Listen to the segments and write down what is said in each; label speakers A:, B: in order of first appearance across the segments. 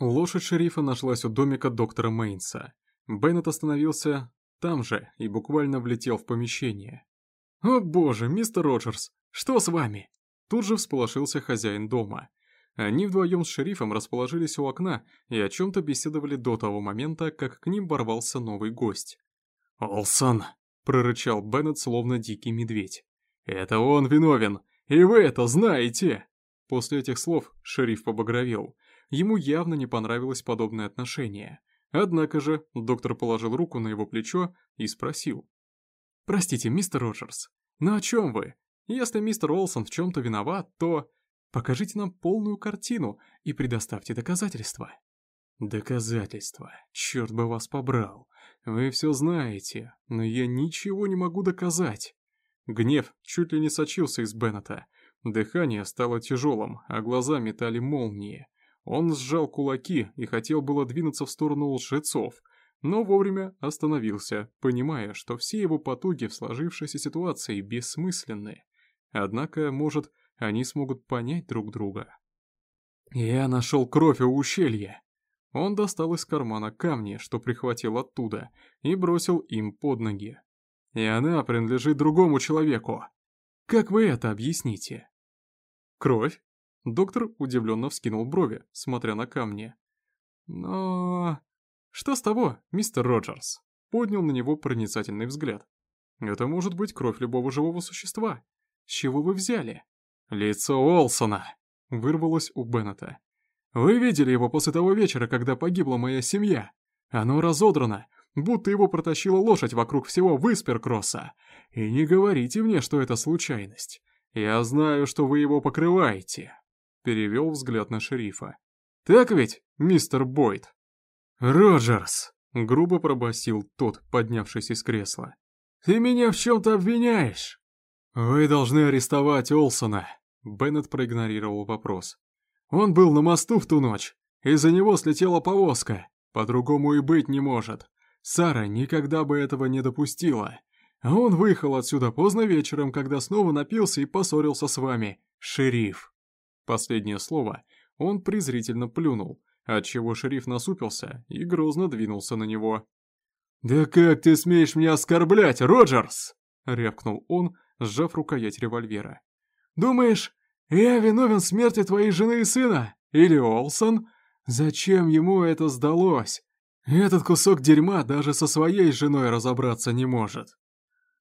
A: Лошадь шерифа нашлась у домика доктора Мейнса. Беннет остановился там же и буквально влетел в помещение. «О боже, мистер Роджерс, что с вами?» Тут же всполошился хозяин дома. Они вдвоем с шерифом расположились у окна и о чем-то беседовали до того момента, как к ним ворвался новый гость. «Олсон!» — прорычал Беннет, словно дикий медведь. «Это он виновен, и вы это знаете!» После этих слов шериф побагровел. Ему явно не понравилось подобное отношение. Однако же доктор положил руку на его плечо и спросил. «Простите, мистер Роджерс, но о чем вы? Если мистер Олсон в чем-то виноват, то покажите нам полную картину и предоставьте доказательства». «Доказательства? Черт бы вас побрал. Вы все знаете, но я ничего не могу доказать». Гнев чуть ли не сочился из Беннета. Дыхание стало тяжелым, а глаза метали молнии. Он сжал кулаки и хотел было двинуться в сторону лжецов, но вовремя остановился, понимая, что все его потуги в сложившейся ситуации бессмысленны. Однако, может, они смогут понять друг друга. «Я нашел кровь у ущелья!» Он достал из кармана камни, что прихватил оттуда, и бросил им под ноги. «И она принадлежит другому человеку. Как вы это объясните?» «Кровь?» Доктор удивленно вскинул брови, смотря на камни. «Но...» «Что с того, мистер Роджерс?» Поднял на него проницательный взгляд. «Это может быть кровь любого живого существа. С чего вы взяли?» «Лицо Олсона!» Вырвалось у Беннета. «Вы видели его после того вечера, когда погибла моя семья? Оно разодрано, будто его протащила лошадь вокруг всего Висперкросса. И не говорите мне, что это случайность. Я знаю, что вы его покрываете». Перевел взгляд на шерифа. «Так ведь, мистер Бойд?» «Роджерс!» — грубо пробасил тот, поднявшись из кресла. «Ты меня в чем-то обвиняешь?» «Вы должны арестовать Олсона», — Беннет проигнорировал вопрос. «Он был на мосту в ту ночь. Из-за него слетела повозка. По-другому и быть не может. Сара никогда бы этого не допустила. А он выехал отсюда поздно вечером, когда снова напился и поссорился с вами, шериф». Последнее слово он презрительно плюнул, отчего шериф насупился и грозно двинулся на него. «Да как ты смеешь меня оскорблять, Роджерс?» — рявкнул он, сжав рукоять револьвера. «Думаешь, я виновен в смерти твоей жены и сына? Или Олсон? Зачем ему это сдалось? Этот кусок дерьма даже со своей женой разобраться не может».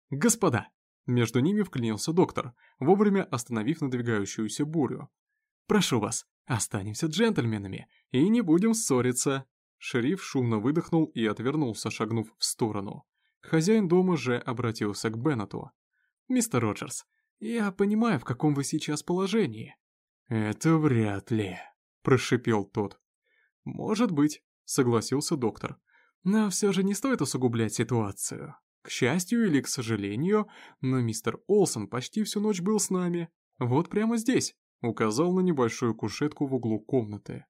A: «Господа!» Между ними вклинился доктор, вовремя остановив надвигающуюся бурю. «Прошу вас, Останемся джентльменами и не будем ссориться». Шериф шумно выдохнул и отвернулся, шагнув в сторону. Хозяин дома же обратился к Беннету. «Мистер Роджерс, я понимаю, в каком вы сейчас положении». «Это вряд ли», — прошипел тот. «Может быть», — согласился доктор. «Но все же не стоит усугублять ситуацию. К счастью или к сожалению, но мистер Олсон почти всю ночь был с нами. Вот прямо здесь, Указал на небольшую кушетку в углу комнаты.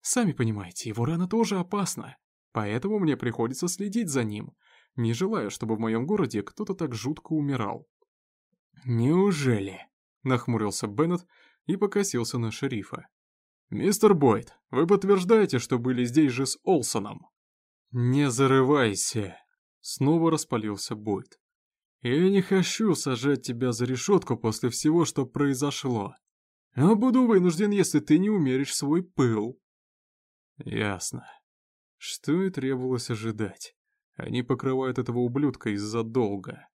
A: Сами понимаете, его рана тоже опасна, поэтому мне приходится следить за ним. Не желаю, чтобы в моем городе кто-то так жутко умирал. «Неужели?» — нахмурился Беннет и покосился на шерифа. «Мистер Бойд, вы подтверждаете, что были здесь же с Олсоном?» «Не зарывайся!» — снова распалился Бойд. «Я не хочу сажать тебя за решетку после всего, что произошло а буду вынужден, если ты не умеришь свой пыл». Ясно. Что и требовалось ожидать. Они покрывают этого ублюдка из-за долга.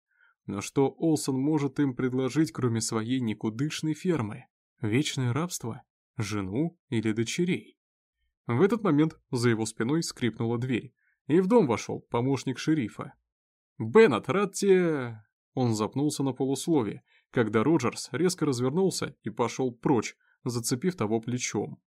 A: Но что Олсон может им предложить, кроме своей никудышной фермы? Вечное рабство? Жену или дочерей? В этот момент за его спиной скрипнула дверь, и в дом вошел помощник шерифа. «Беннет, рад тебе...» Он запнулся на полуслове, когда Роджерс резко развернулся и пошел прочь, зацепив того плечом.